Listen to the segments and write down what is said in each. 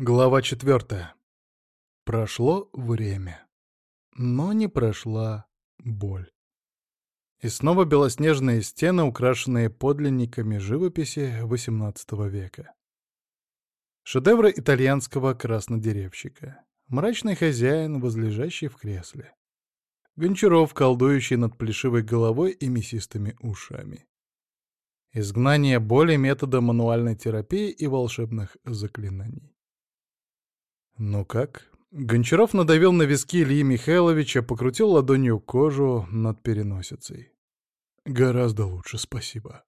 Глава четвертая. Прошло время. Но не прошла боль. И снова белоснежные стены, украшенные подлинниками живописи XVIII века. Шедевры итальянского краснодеревщика. Мрачный хозяин, возлежащий в кресле. Гончаров, колдующий над плешивой головой и мясистыми ушами. Изгнание боли методом мануальной терапии и волшебных заклинаний. «Ну как?» Гончаров надавил на виски Ильи Михайловича, покрутил ладонью кожу над переносицей. «Гораздо лучше, спасибо».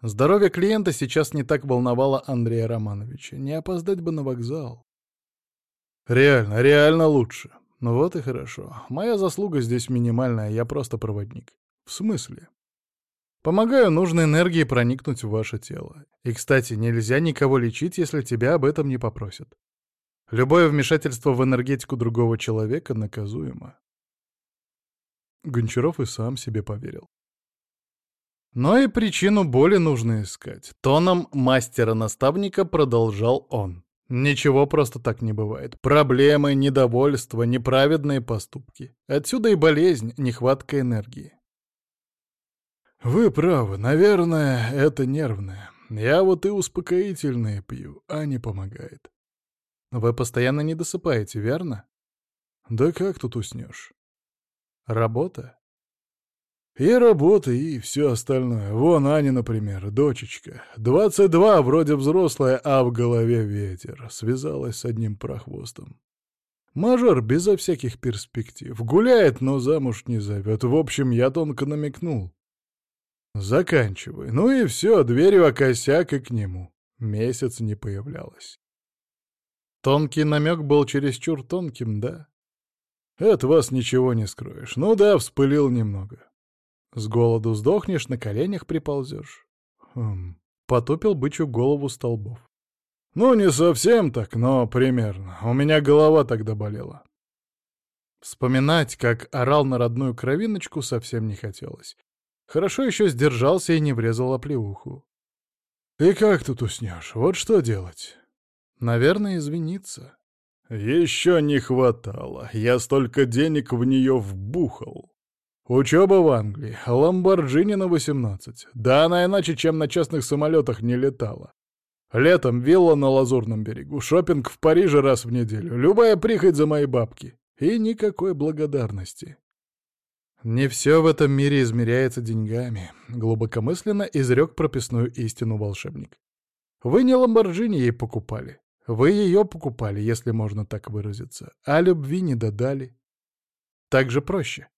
Здоровье клиента сейчас не так волновало Андрея Романовича. Не опоздать бы на вокзал. «Реально, реально лучше. Ну вот и хорошо. Моя заслуга здесь минимальная, я просто проводник». «В смысле?» «Помогаю нужной энергии проникнуть в ваше тело. И, кстати, нельзя никого лечить, если тебя об этом не попросят. Любое вмешательство в энергетику другого человека наказуемо. Гончаров и сам себе поверил. Но и причину боли нужно искать. Тоном мастера-наставника продолжал он. Ничего просто так не бывает. Проблемы, недовольство, неправедные поступки. Отсюда и болезнь, нехватка энергии. Вы правы, наверное, это нервное. Я вот и успокоительные пью, а не помогает. Вы постоянно не досыпаете, верно? Да как тут уснешь? Работа? И работа, и все остальное. Вон Аня, например, дочечка. Двадцать два, вроде взрослая, а в голове ветер. Связалась с одним прохвостом. Мажор безо всяких перспектив. Гуляет, но замуж не зовет. В общем, я тонко намекнул. Заканчивай. Ну и все, дверью о косяк и к нему. Месяц не появлялась. Тонкий намек был чересчур тонким, да? От вас ничего не скроешь. Ну да, вспылил немного. С голоду сдохнешь, на коленях приползешь. Хм. Потупил бычью голову столбов. Ну, не совсем так, но примерно. У меня голова тогда болела. Вспоминать, как орал на родную кровиночку, совсем не хотелось. Хорошо еще сдержался и не врезал оплеуху. «И как тут уснешь? Вот что делать?» Наверное, извиниться. Еще не хватало. Я столько денег в нее вбухал. Учеба в Англии, Ламборджини на 18. Да она иначе, чем на частных самолетах не летала. Летом вилла на Лазурном берегу, шопинг в Париже раз в неделю, любая прихоть за мои бабки. И никакой благодарности. Не все в этом мире измеряется деньгами, глубокомысленно изрек прописную истину волшебник. Вы не Ламборджини ей покупали. Вы ее покупали, если можно так выразиться, а любви не додали. Так же проще.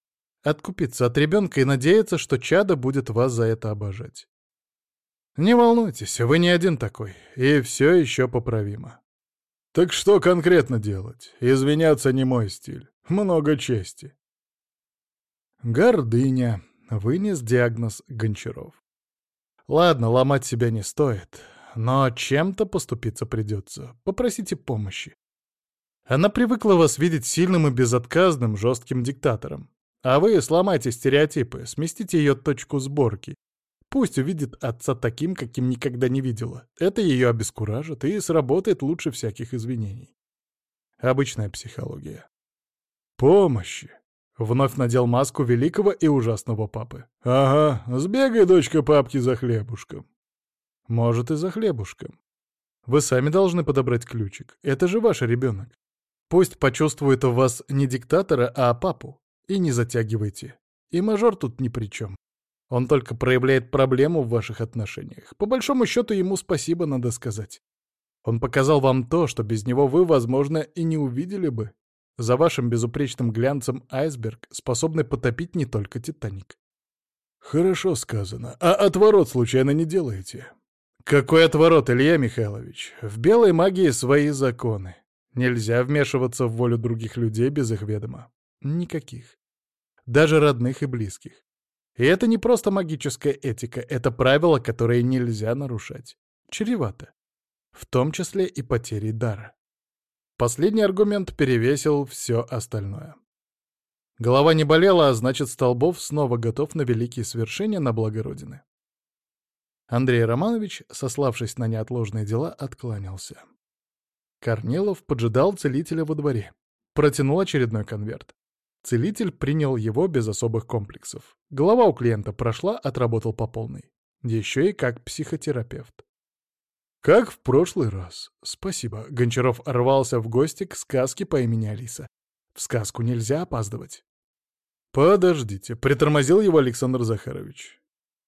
Откупиться от ребенка и надеяться, что чада будет вас за это обожать. Не волнуйтесь, вы не один такой, и все еще поправимо. Так что конкретно делать? Извиняться не мой стиль. Много чести. Гордыня. Вынес диагноз Гончаров. Ладно, ломать себя не стоит но чем-то поступиться придется. Попросите помощи. Она привыкла вас видеть сильным и безотказным, жестким диктатором. А вы сломайте стереотипы, сместите ее точку сборки. Пусть увидит отца таким, каким никогда не видела. Это ее обескуражит и сработает лучше всяких извинений. Обычная психология. Помощи. Вновь надел маску великого и ужасного папы. «Ага, сбегай, дочка папки, за хлебушком». Может, и за хлебушком. Вы сами должны подобрать ключик. Это же ваш ребенок. Пусть почувствует в вас не диктатора, а папу. И не затягивайте. И мажор тут ни при чем. Он только проявляет проблему в ваших отношениях. По большому счету ему спасибо надо сказать. Он показал вам то, что без него вы, возможно, и не увидели бы. За вашим безупречным глянцем айсберг, способный потопить не только Титаник. Хорошо сказано. А отворот случайно не делаете? Какой отворот, Илья Михайлович? В белой магии свои законы. Нельзя вмешиваться в волю других людей без их ведома. Никаких. Даже родных и близких. И это не просто магическая этика, это правила, которые нельзя нарушать. Чревато. В том числе и потерей дара. Последний аргумент перевесил все остальное. Голова не болела, а значит, Столбов снова готов на великие свершения на благо Родины. Андрей Романович, сославшись на неотложные дела, откланялся. Корнилов поджидал целителя во дворе. Протянул очередной конверт. Целитель принял его без особых комплексов. Голова у клиента прошла, отработал по полной. Еще и как психотерапевт. Как в прошлый раз. Спасибо. Гончаров рвался в гости к сказке по имени Алиса. В сказку нельзя опаздывать. Подождите, притормозил его Александр Захарович.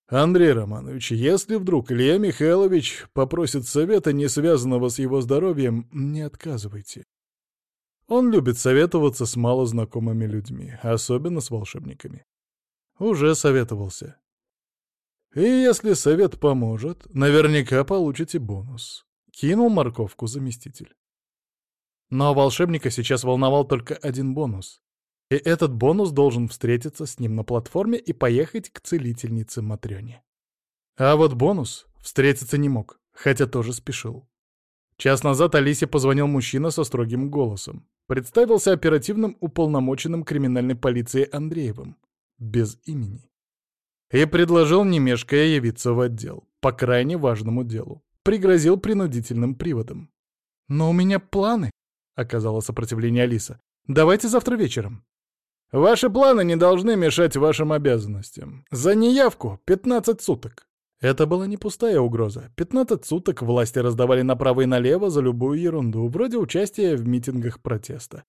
Андрей Романович, если вдруг Илья Михайлович попросит совета, не связанного с его здоровьем, не отказывайте. Он любит советоваться с малознакомыми людьми, особенно с волшебниками. Уже советовался. И если совет поможет, наверняка получите бонус. Кинул морковку заместитель. Но волшебника сейчас волновал только один бонус. И этот бонус должен встретиться с ним на платформе и поехать к целительнице Матрёне. А вот бонус встретиться не мог, хотя тоже спешил. Час назад Алисе позвонил мужчина со строгим голосом. Представился оперативным уполномоченным криминальной полиции Андреевым. Без имени и предложил, не мешкая, явиться в отдел, по крайне важному делу. Пригрозил принудительным приводом. «Но у меня планы», — оказала сопротивление Алиса. «Давайте завтра вечером». «Ваши планы не должны мешать вашим обязанностям. За неявку 15 суток». Это была не пустая угроза. 15 суток власти раздавали направо и налево за любую ерунду, вроде участия в митингах протеста.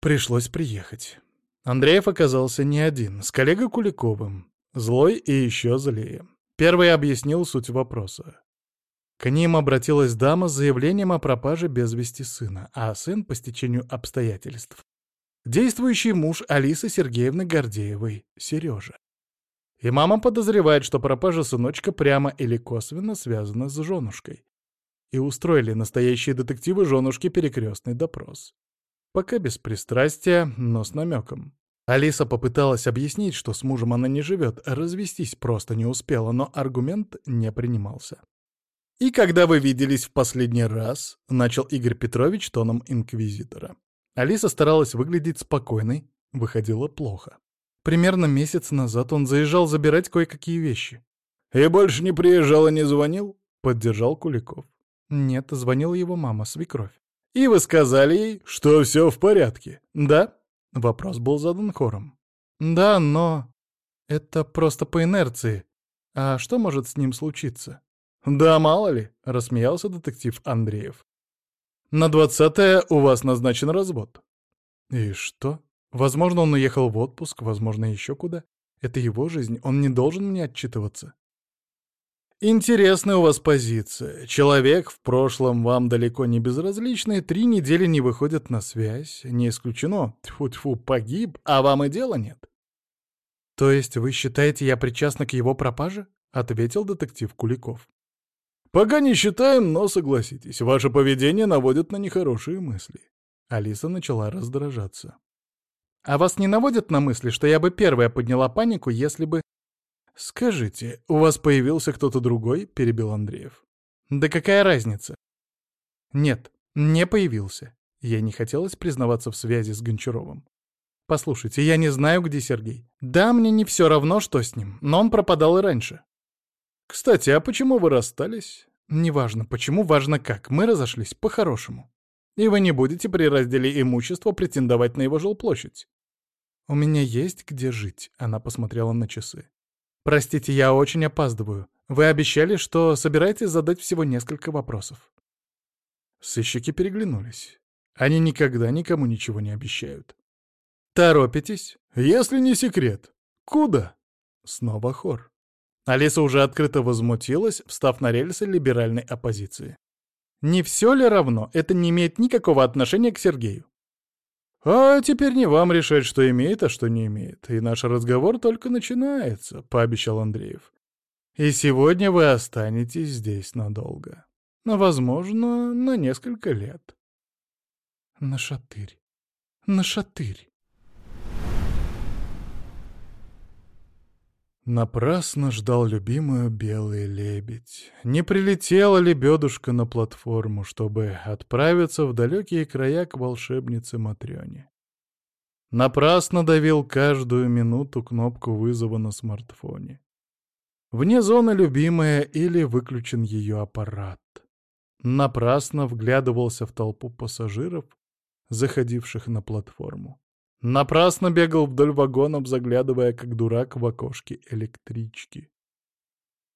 Пришлось приехать. Андреев оказался не один, с коллегой Куликовым. Злой и еще злее. Первый объяснил суть вопроса. К ним обратилась дама с заявлением о пропаже без вести сына, а сын по стечению обстоятельств. Действующий муж Алисы Сергеевны Гордеевой, Сережа. И мама подозревает, что пропажа сыночка прямо или косвенно связана с женушкой. И устроили настоящие детективы женушки перекрестный допрос. Пока без пристрастия, но с намеком. Алиса попыталась объяснить, что с мужем она не живет, развестись просто не успела, но аргумент не принимался. «И когда вы виделись в последний раз?» — начал Игорь Петрович тоном инквизитора. Алиса старалась выглядеть спокойной, выходило плохо. Примерно месяц назад он заезжал забирать кое-какие вещи. «И больше не приезжал и не звонил?» — поддержал Куликов. «Нет, звонила его мама, свекровь». «И вы сказали ей, что все в порядке?» «Да?» Вопрос был задан хором. «Да, но... Это просто по инерции. А что может с ним случиться?» «Да мало ли», — рассмеялся детектив Андреев. «На двадцатое у вас назначен развод». «И что? Возможно, он уехал в отпуск, возможно, еще куда. Это его жизнь, он не должен мне отчитываться». Интересная у вас позиция. Человек в прошлом вам далеко не безразличный, три недели не выходит на связь. Не исключено, тьфу-тьфу, погиб, а вам и дела нет. То есть вы считаете, я причастна к его пропаже? Ответил детектив Куликов. Пока не считаем, но согласитесь, ваше поведение наводит на нехорошие мысли. Алиса начала раздражаться. А вас не наводят на мысли, что я бы первая подняла панику, если бы «Скажите, у вас появился кто-то другой?» — перебил Андреев. «Да какая разница?» «Нет, не появился. Я не хотелось признаваться в связи с Гончаровым. Послушайте, я не знаю, где Сергей. Да, мне не все равно, что с ним, но он пропадал и раньше. Кстати, а почему вы расстались? Неважно, почему, важно как. Мы разошлись по-хорошему. И вы не будете при разделе имущества претендовать на его жилплощадь. У меня есть где жить, она посмотрела на часы. «Простите, я очень опаздываю. Вы обещали, что собираетесь задать всего несколько вопросов». Сыщики переглянулись. Они никогда никому ничего не обещают. «Торопитесь? Если не секрет. Куда?» Снова хор. Алиса уже открыто возмутилась, встав на рельсы либеральной оппозиции. «Не все ли равно? Это не имеет никакого отношения к Сергею. «А теперь не вам решать, что имеет, а что не имеет. И наш разговор только начинается», — пообещал Андреев. «И сегодня вы останетесь здесь надолго. Возможно, на несколько лет». «На шатырь, Напрасно ждал любимую белый лебедь. Не прилетела лебедушка на платформу, чтобы отправиться в далекие края к волшебнице Матрёне. Напрасно давил каждую минуту кнопку вызова на смартфоне. Вне зоны любимая или выключен ее аппарат. Напрасно вглядывался в толпу пассажиров, заходивших на платформу. Напрасно бегал вдоль вагонов, заглядывая, как дурак, в окошки электрички.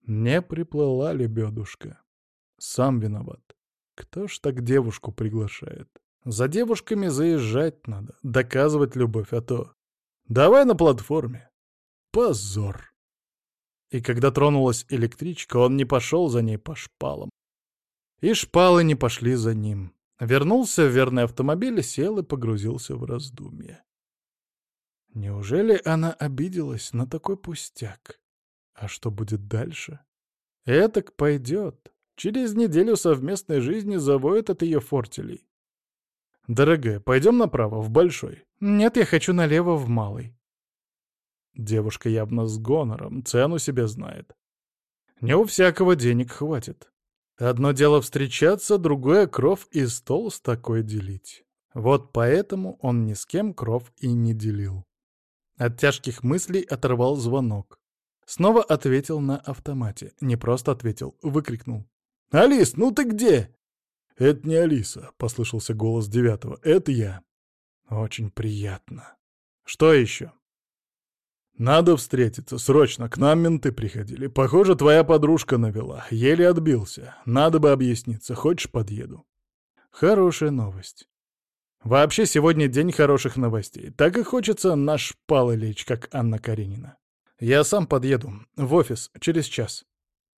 Не приплыла лебедушка. Сам виноват. Кто ж так девушку приглашает? За девушками заезжать надо, доказывать любовь, а то... Давай на платформе. Позор. И когда тронулась электричка, он не пошел за ней по шпалам. И шпалы не пошли за ним. Вернулся в верный автомобиль, сел и погрузился в раздумье. Неужели она обиделась на такой пустяк? А что будет дальше? Этак пойдет. Через неделю совместной жизни завоет от ее фортелей. «Дорогая, пойдем направо, в большой». «Нет, я хочу налево, в малый». Девушка явно с гонором, цену себе знает. Не у всякого денег хватит. Одно дело встречаться, другое — кров и стол с такой делить. Вот поэтому он ни с кем кров и не делил. От тяжких мыслей оторвал звонок. Снова ответил на автомате. Не просто ответил, выкрикнул. «Алис, ну ты где?» «Это не Алиса», — послышался голос девятого. «Это я». «Очень приятно. Что еще?» «Надо встретиться, срочно, к нам менты приходили. Похоже, твоя подружка навела, еле отбился. Надо бы объясниться, хочешь, подъеду?» «Хорошая новость. Вообще сегодня день хороших новостей. Так и хочется на шпалы лечь, как Анна Каренина. Я сам подъеду. В офис. Через час.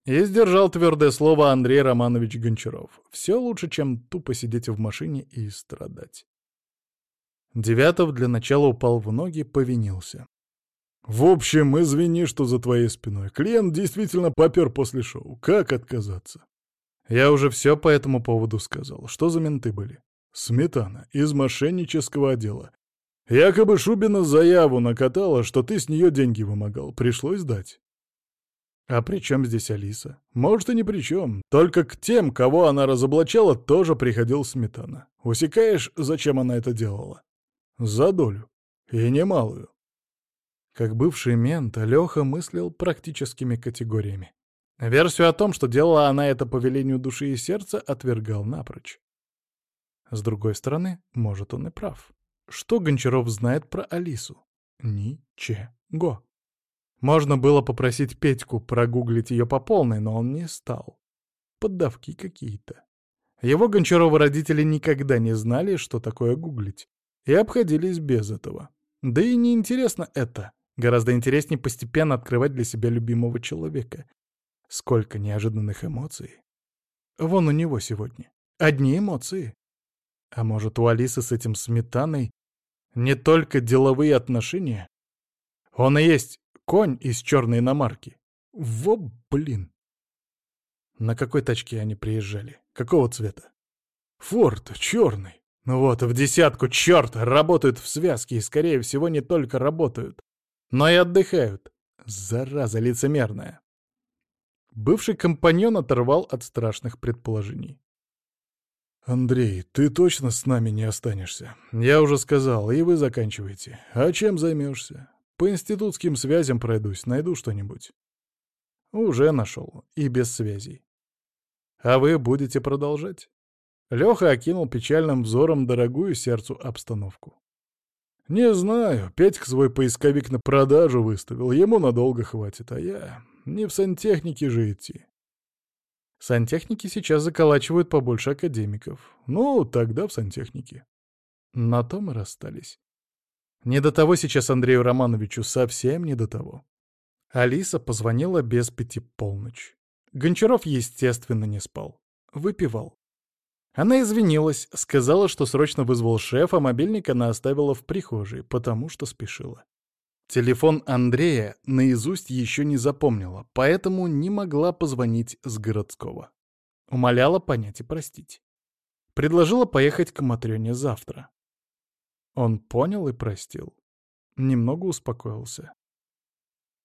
И сдержал твердое слово Андрей Романович Гончаров. Все лучше, чем тупо сидеть в машине и страдать. Девятов для начала упал в ноги, повинился. «В общем, извини, что за твоей спиной. Клиент действительно попер после шоу. Как отказаться?» «Я уже все по этому поводу сказал. Что за менты были?» Сметана из мошеннического отдела. Якобы Шубина заяву накатала, что ты с нее деньги вымогал. Пришлось дать. А при чем здесь Алиса? Может, и ни при чем. Только к тем, кого она разоблачала, тоже приходил Сметана. Усекаешь, зачем она это делала? За долю. И немалую. Как бывший мент, Леха мыслил практическими категориями. Версию о том, что делала она это по велению души и сердца, отвергал напрочь. С другой стороны, может, он и прав. Что Гончаров знает про Алису? Ничего. Можно было попросить Петьку прогуглить ее по полной, но он не стал. Поддавки какие-то. Его Гончарова родители никогда не знали, что такое гуглить, и обходились без этого. Да и неинтересно это. Гораздо интереснее постепенно открывать для себя любимого человека. Сколько неожиданных эмоций. Вон у него сегодня. Одни эмоции. А может, у Алисы с этим сметаной не только деловые отношения? Он и есть конь из черной иномарки. Во, блин. На какой тачке они приезжали? Какого цвета? Форд, черный. Ну вот, в десятку, черт, работают в связке и, скорее всего, не только работают, но и отдыхают. Зараза лицемерная. Бывший компаньон оторвал от страшных предположений. «Андрей, ты точно с нами не останешься? Я уже сказал, и вы заканчиваете. А чем займешься? По институтским связям пройдусь, найду что-нибудь». «Уже нашел. И без связей». «А вы будете продолжать?» Леха окинул печальным взором дорогую сердцу обстановку. «Не знаю. Петька свой поисковик на продажу выставил. Ему надолго хватит, а я... Не в сантехнике же идти. Сантехники сейчас заколачивают побольше академиков. Ну, тогда в сантехнике. На том и расстались. Не до того сейчас Андрею Романовичу, совсем не до того. Алиса позвонила без пяти полночь. Гончаров, естественно, не спал. Выпивал. Она извинилась, сказала, что срочно вызвал шефа, мобильник она оставила в прихожей, потому что спешила. Телефон Андрея наизусть еще не запомнила, поэтому не могла позвонить с городского. Умоляла понять и простить. Предложила поехать к Матрёне завтра. Он понял и простил. Немного успокоился.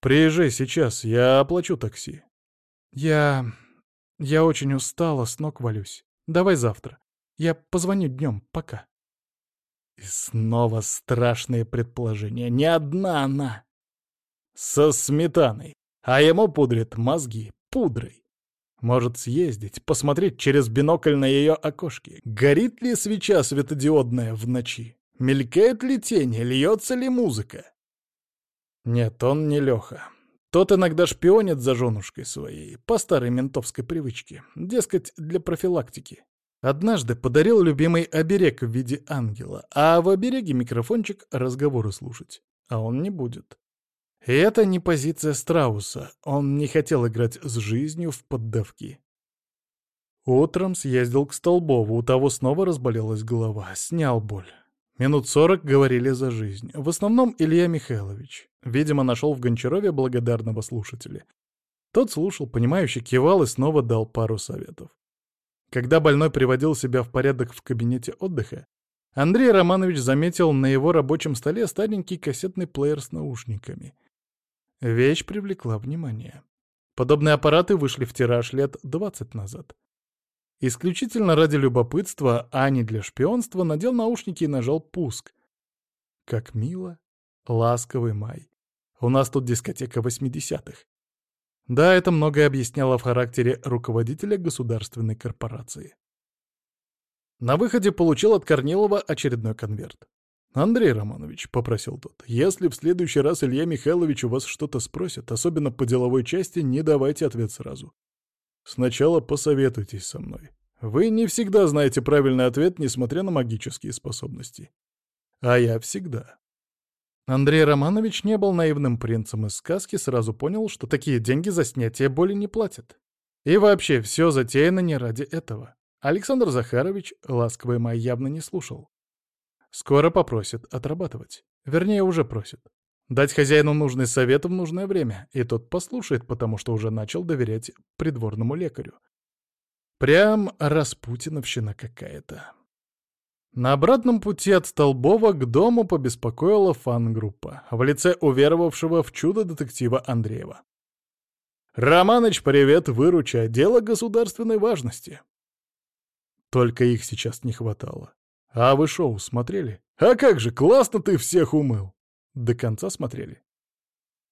«Приезжай сейчас, я оплачу такси». «Я... я очень устала, с ног валюсь. Давай завтра. Я позвоню днем, пока». И снова страшные предположения. Не одна она. Со сметаной. А ему пудрит мозги пудрой. Может съездить, посмотреть через бинокль на ее окошки. Горит ли свеча светодиодная в ночи? Мелькает ли тень, льется ли музыка? Нет, он не Леха. Тот иногда шпионит за женушкой своей, по старой ментовской привычке, дескать, для профилактики. Однажды подарил любимый оберег в виде ангела, а в обереге микрофончик разговоры слушать. А он не будет. И это не позиция Страуса, он не хотел играть с жизнью в поддавки. Утром съездил к Столбову, у того снова разболелась голова, снял боль. Минут сорок говорили за жизнь. В основном Илья Михайлович. Видимо, нашел в Гончарове благодарного слушателя. Тот слушал, понимающе кивал и снова дал пару советов. Когда больной приводил себя в порядок в кабинете отдыха, Андрей Романович заметил на его рабочем столе старенький кассетный плеер с наушниками — Вещь привлекла внимание. Подобные аппараты вышли в тираж лет 20 назад. Исключительно ради любопытства, а не для шпионства, надел наушники и нажал пуск. Как мило. Ласковый май. У нас тут дискотека 80-х. Да, это многое объясняло в характере руководителя государственной корпорации. На выходе получил от Корнилова очередной конверт. «Андрей Романович», — попросил тот, — «если в следующий раз Илья Михайлович у вас что-то спросит, особенно по деловой части, не давайте ответ сразу. Сначала посоветуйтесь со мной. Вы не всегда знаете правильный ответ, несмотря на магические способности. А я всегда». Андрей Романович не был наивным принцем из сказки, сразу понял, что такие деньги за снятие боли не платят. И вообще, все затеяно не ради этого. Александр Захарович ласковый май явно не слушал. Скоро попросит отрабатывать. Вернее, уже просит. Дать хозяину нужный совет в нужное время, и тот послушает, потому что уже начал доверять придворному лекарю. Прям распутиновщина какая-то. На обратном пути от Столбова к дому побеспокоила фан-группа в лице уверовавшего в чудо детектива Андреева. «Романыч, привет, выручай, дело государственной важности». Только их сейчас не хватало. А вы шоу смотрели? А как же, классно ты всех умыл. До конца смотрели?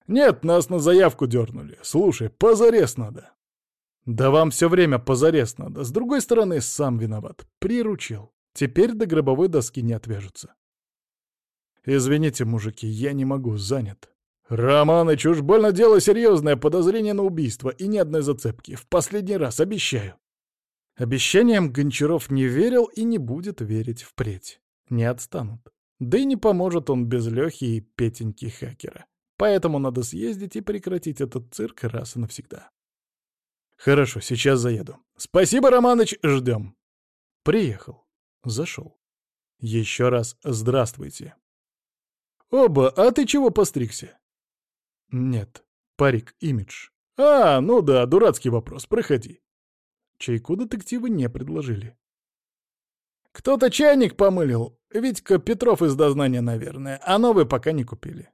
Нет, нас на заявку дернули. Слушай, позарез надо. Да вам все время позарез надо. С другой стороны, сам виноват. Приручил. Теперь до гробовой доски не отвяжутся. Извините, мужики, я не могу, занят. Романыч, уж больно дело серьезное, подозрение на убийство и ни одной зацепки. В последний раз, обещаю. Обещаниям Гончаров не верил и не будет верить впредь. Не отстанут. Да и не поможет он без Лёхи и Петеньки хакера. Поэтому надо съездить и прекратить этот цирк раз и навсегда. Хорошо, сейчас заеду. Спасибо, Романыч, ждем. Приехал. Зашел. Еще раз здравствуйте. Оба, а ты чего постригся? Нет, парик, имидж. А, ну да, дурацкий вопрос, проходи. Чайку детективы не предложили. «Кто-то чайник помылил. Витька Петров из дознания, наверное, а новый пока не купили».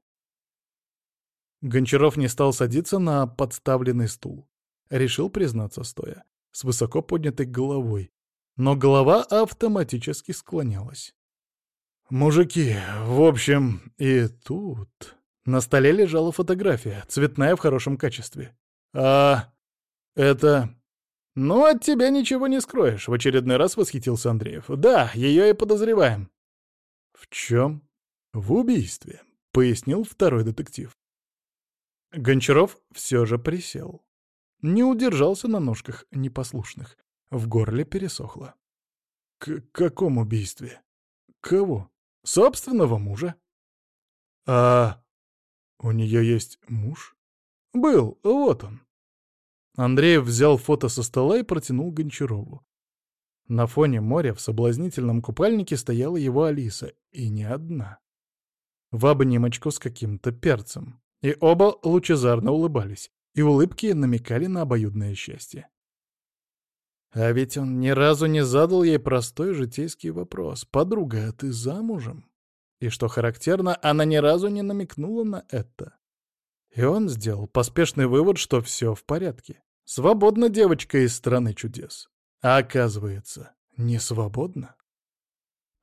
Гончаров не стал садиться на подставленный стул. Решил признаться стоя, с высоко поднятой головой. Но голова автоматически склонялась. «Мужики, в общем, и тут...» На столе лежала фотография, цветная в хорошем качестве. «А... это... «Ну, от тебя ничего не скроешь», — в очередной раз восхитился Андреев. «Да, ее и подозреваем». «В чем?» «В убийстве», — пояснил второй детектив. Гончаров все же присел. Не удержался на ножках непослушных. В горле пересохло. «К каком убийстве? Кого? Собственного мужа?» «А у нее есть муж?» «Был, вот он». Андреев взял фото со стола и протянул Гончарову. На фоне моря в соблазнительном купальнике стояла его Алиса, и не одна. В обнимочку с каким-то перцем. И оба лучезарно улыбались, и улыбки намекали на обоюдное счастье. А ведь он ни разу не задал ей простой житейский вопрос. «Подруга, а ты замужем?» И что характерно, она ни разу не намекнула на это. И он сделал поспешный вывод, что все в порядке. Свободна девочка из страны чудес. А оказывается, не свободна.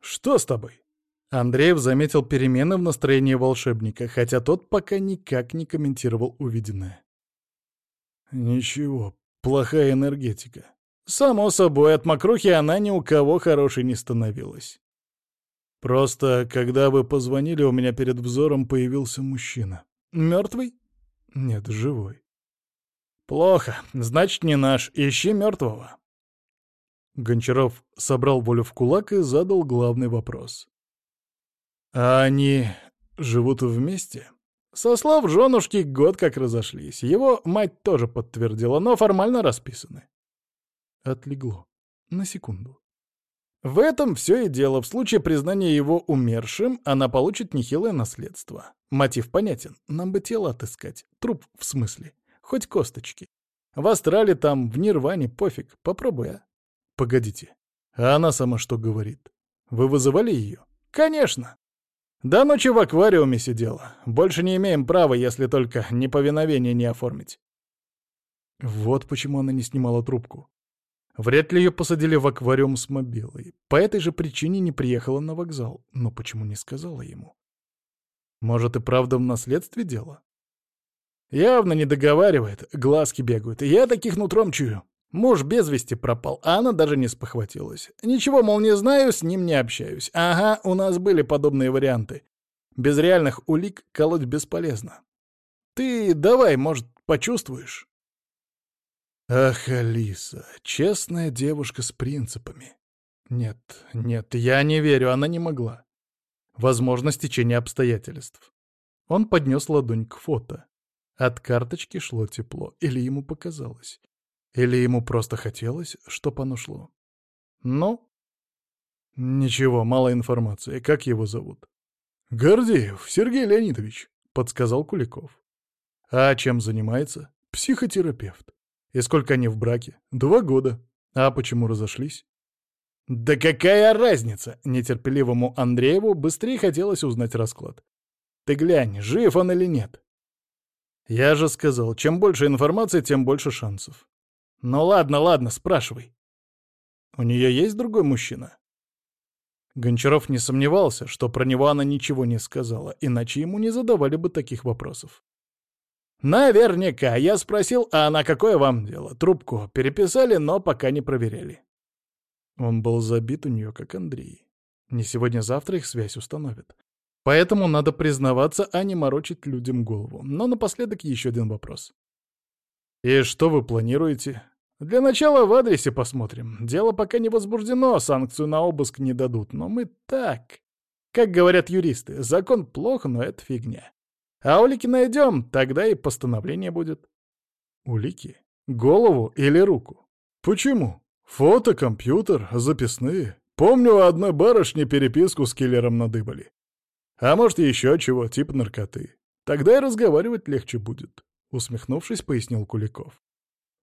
«Что с тобой?» Андреев заметил перемены в настроении волшебника, хотя тот пока никак не комментировал увиденное. «Ничего, плохая энергетика. Само собой, от мокрухи она ни у кого хорошей не становилась. Просто, когда вы позвонили, у меня перед взором появился мужчина. Мертвый? Нет, живой. Плохо. Значит, не наш. Ищи мертвого. Гончаров собрал волю в кулак и задал главный вопрос. А они живут вместе? Со слов женушки год как разошлись. Его мать тоже подтвердила, но формально расписаны. Отлегло. На секунду. В этом все и дело. В случае признания его умершим, она получит нехилое наследство. Мотив понятен. Нам бы тело отыскать. Труп в смысле. Хоть косточки. В Астрале там, в Нирване, пофиг. Попробуй, а. Погодите. А она сама что говорит? Вы вызывали ее? Конечно. До ночи в аквариуме сидела. Больше не имеем права, если только неповиновение не оформить. Вот почему она не снимала трубку. Вряд ли ее посадили в аквариум с мобилой. По этой же причине не приехала на вокзал. Но почему не сказала ему? Может, и правда в наследстве дело? Явно не договаривает, глазки бегают. Я таких нутром чую. Муж без вести пропал, а она даже не спохватилась. Ничего, мол, не знаю, с ним не общаюсь. Ага, у нас были подобные варианты. Без реальных улик колоть бесполезно. Ты давай, может, почувствуешь? Ах, Алиса, честная девушка с принципами. Нет, нет, я не верю, она не могла. Возможно, стечение обстоятельств. Он поднес ладонь к фото. От карточки шло тепло, или ему показалось. Или ему просто хотелось, чтоб оно шло. Ну? Ничего, мало информации. Как его зовут? Гордеев Сергей Леонидович, подсказал Куликов. А чем занимается? Психотерапевт. И сколько они в браке? Два года. А почему разошлись? Да какая разница? Нетерпеливому Андрееву быстрее хотелось узнать расклад. Ты глянь, жив он или нет. Я же сказал, чем больше информации, тем больше шансов. Ну ладно, ладно, спрашивай. У нее есть другой мужчина? Гончаров не сомневался, что про него она ничего не сказала, иначе ему не задавали бы таких вопросов. «Наверняка. Я спросил, а на какое вам дело? Трубку переписали, но пока не проверяли». Он был забит у нее, как Андрей. Не сегодня-завтра их связь установят. Поэтому надо признаваться, а не морочить людям голову. Но напоследок еще один вопрос. «И что вы планируете?» «Для начала в адресе посмотрим. Дело пока не возбуждено, санкцию на обыск не дадут. Но мы так. Как говорят юристы, закон плох, но это фигня. А улики найдем, тогда и постановление будет. Улики? Голову или руку? Почему? Фото, компьютер, записные. Помню, у одной барышни переписку с киллером надыбали. А может, еще чего, типа наркоты. Тогда и разговаривать легче будет, — усмехнувшись, пояснил Куликов.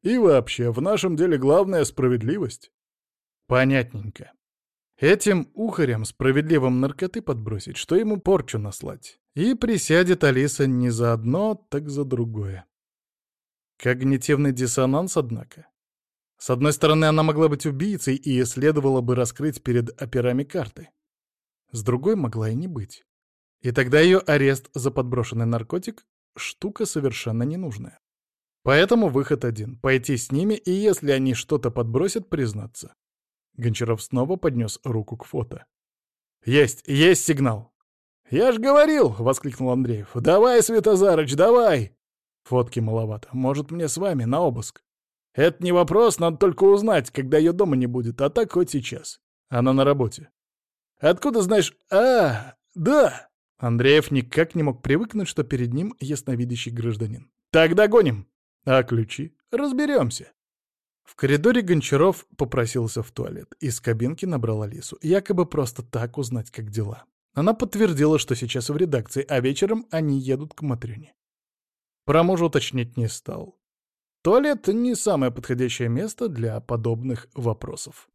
И вообще, в нашем деле главная справедливость. Понятненько. Этим ухарям справедливым наркоты подбросить, что ему порчу наслать. И присядет Алиса не за одно, так за другое. Когнитивный диссонанс, однако. С одной стороны, она могла быть убийцей и следовало бы раскрыть перед операми карты. С другой могла и не быть. И тогда ее арест за подброшенный наркотик — штука совершенно ненужная. Поэтому выход один — пойти с ними, и если они что-то подбросят, признаться. Гончаров снова поднес руку к фото. «Есть, есть сигнал!» «Я ж говорил!» — воскликнул Андреев. «Давай, Светозарыч, давай!» «Фотки маловато. Может, мне с вами на обыск?» «Это не вопрос, надо только узнать, когда ее дома не будет, а так хоть сейчас. Она на работе». «Откуда знаешь...» «А, да!» Андреев никак не мог привыкнуть, что перед ним ясновидящий гражданин. «Тогда гоним!» «А ключи? Разберемся!» В коридоре Гончаров попросился в туалет. Из кабинки набрал Алису. Якобы просто так узнать, как дела. Она подтвердила, что сейчас в редакции, а вечером они едут к Матрёне. Про мужа уточнять не стал. Туалет — не самое подходящее место для подобных вопросов.